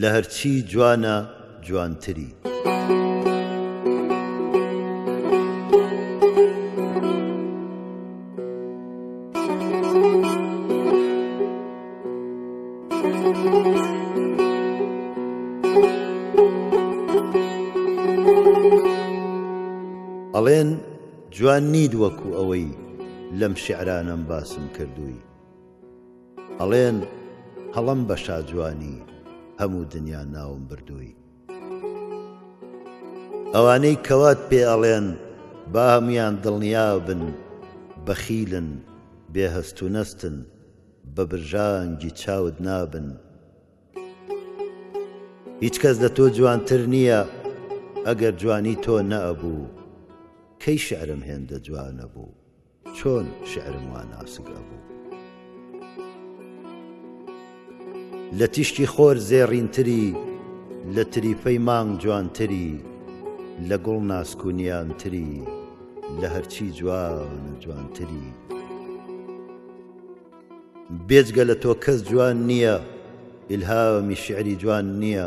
لە هەرچی جوانە جوانتری. ئەڵێن جوان نیت وەکو ئەوەی لەم شعرانەم باسم کردووی. ئەڵێن هەڵەم بە شاجوانی هەموو دنیا ناوم بردووی ئەوانەی کەوات پێ ئەڵێن با هەموان دڵنیا بن بەخیلن بێ هەست و نەستن بە برژانگی چاوت نابن هیچ کەس لە تۆ جوانتر نییە ئەگەر جوانی تۆ نەبوو کەی شعرم هێندە جوانە بوو چۆن شعرم وا ناسک ئەبوو. لە تیشکی خۆر زێڕینتری لە تریفەی مانگ جوانتری لە گوڵ ناسک و نیانتری لە هەرچی جوان و جوانتری بێجگە لە تۆ کەس جوان نییە ئیلهامی شعری جوان نییە.